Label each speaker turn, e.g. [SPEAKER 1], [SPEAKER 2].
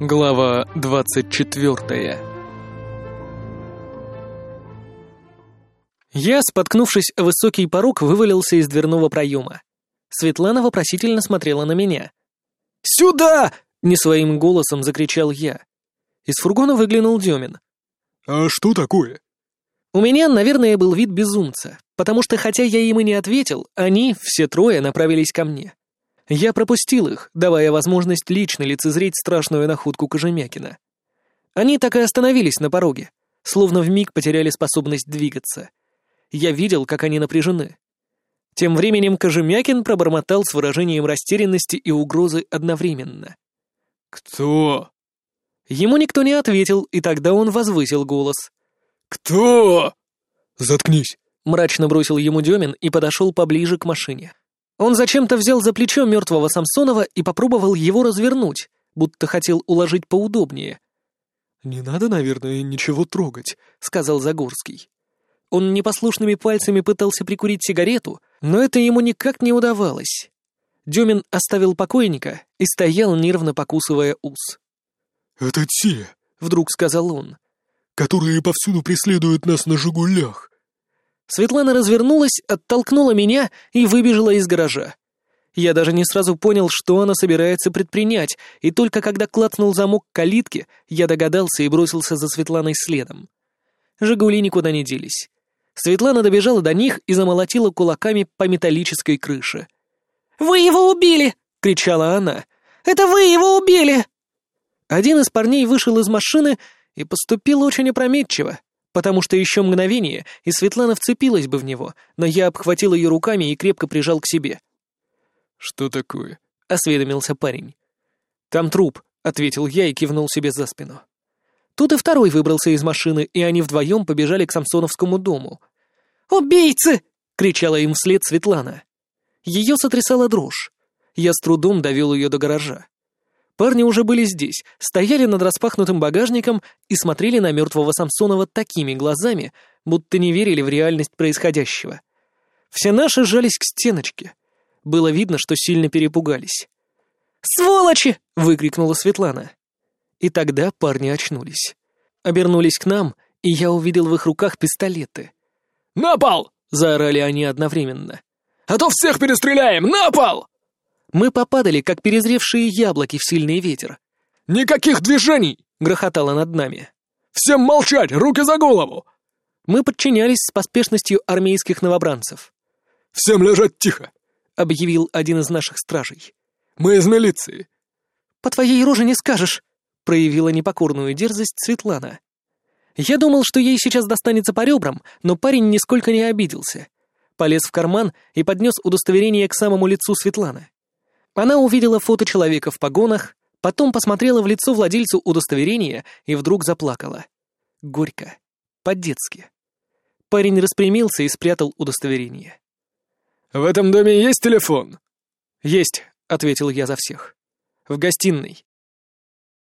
[SPEAKER 1] Глава двадцать четвертая Я, споткнувшись о высокий порог, вывалился из дверного проема. Светлана вопросительно смотрела на меня. «Сюда!» — не своим голосом закричал я. Из фургона выглянул Демин.
[SPEAKER 2] «А что такое?»
[SPEAKER 1] У меня, наверное, был вид безумца, потому что, хотя я им и не ответил, они, все трое, направились ко мне. Я пропустил их, давая возможность лично лицезреть страшную находку Кожемякина. Они так и остановились на пороге, словно вмиг потеряли способность двигаться. Я видел, как они напряжены. Тем временем Кожемякин пробормотал с выражением растерянности и угрозы одновременно.
[SPEAKER 2] «Кто?»
[SPEAKER 1] Ему никто не ответил, и тогда он возвысил голос.
[SPEAKER 2] «Кто?» «Заткнись!»
[SPEAKER 1] — мрачно бросил ему Демин и подошел поближе к машине. Он зачем-то взял за плечо мертвого Самсонова и попробовал его развернуть, будто хотел уложить поудобнее.
[SPEAKER 2] «Не надо, наверное, ничего трогать», — сказал Загорский.
[SPEAKER 1] Он непослушными пальцами пытался прикурить сигарету, но это ему никак не удавалось. Демин оставил покойника и стоял, нервно покусывая ус.
[SPEAKER 2] «Это те», —
[SPEAKER 1] вдруг сказал он, —
[SPEAKER 2] «которые повсюду преследуют нас на «Жигулях».
[SPEAKER 1] Светлана развернулась, оттолкнула меня и выбежала из гаража. Я даже не сразу понял, что она собирается предпринять, и только когда клацнул замок калитки, я догадался и бросился за Светланой следом. «Жигули» никуда не делись. Светлана добежала до них и замолотила кулаками по металлической крыше. «Вы его убили!» — кричала она. «Это вы его убили!» Один из парней вышел из машины и поступил очень опрометчиво потому что еще мгновение, и Светлана вцепилась бы в него, но я обхватил ее руками и крепко прижал к себе.
[SPEAKER 2] «Что такое?»
[SPEAKER 1] — осведомился парень. «Там труп», — ответил я и кивнул себе за спину. Тут и второй выбрался из машины, и они вдвоем побежали к Самсоновскому дому. «Убийцы!» — кричала им вслед Светлана. Ее сотрясала дрожь. Я с трудом довел ее до гаража. Парни уже были здесь, стояли над распахнутым багажником и смотрели на мертвого Самсонова такими глазами, будто не верили в реальность происходящего. Все наши сжались к стеночке. Было видно, что сильно перепугались. «Сволочи!» — выкрикнула Светлана. И тогда парни очнулись. Обернулись к нам, и я увидел в их руках пистолеты.
[SPEAKER 2] «На пол!»
[SPEAKER 1] — заорали они одновременно.
[SPEAKER 2] «А то всех перестреляем! На пол!»
[SPEAKER 1] Мы попадали, как перезревшие яблоки в сильный ветер.
[SPEAKER 2] «Никаких движений!» — грохотало над нами. «Всем молчать! Руки за голову!»
[SPEAKER 1] Мы подчинялись с поспешностью армейских новобранцев.
[SPEAKER 2] «Всем лежать тихо!»
[SPEAKER 1] — объявил один из наших стражей.
[SPEAKER 2] «Мы из милиции».
[SPEAKER 1] «По твоей роже не скажешь!» — проявила непокорную дерзость Светлана. Я думал, что ей сейчас достанется по ребрам, но парень нисколько не обиделся. Полез в карман и поднес удостоверение к самому лицу Светланы. Она увидела фото человека в погонах, потом посмотрела в лицо владельцу удостоверения и вдруг заплакала. Горько. По-детски. Парень распрямился и спрятал удостоверение.
[SPEAKER 2] «В этом доме есть телефон?»
[SPEAKER 1] «Есть», — ответил я за всех. «В гостиной».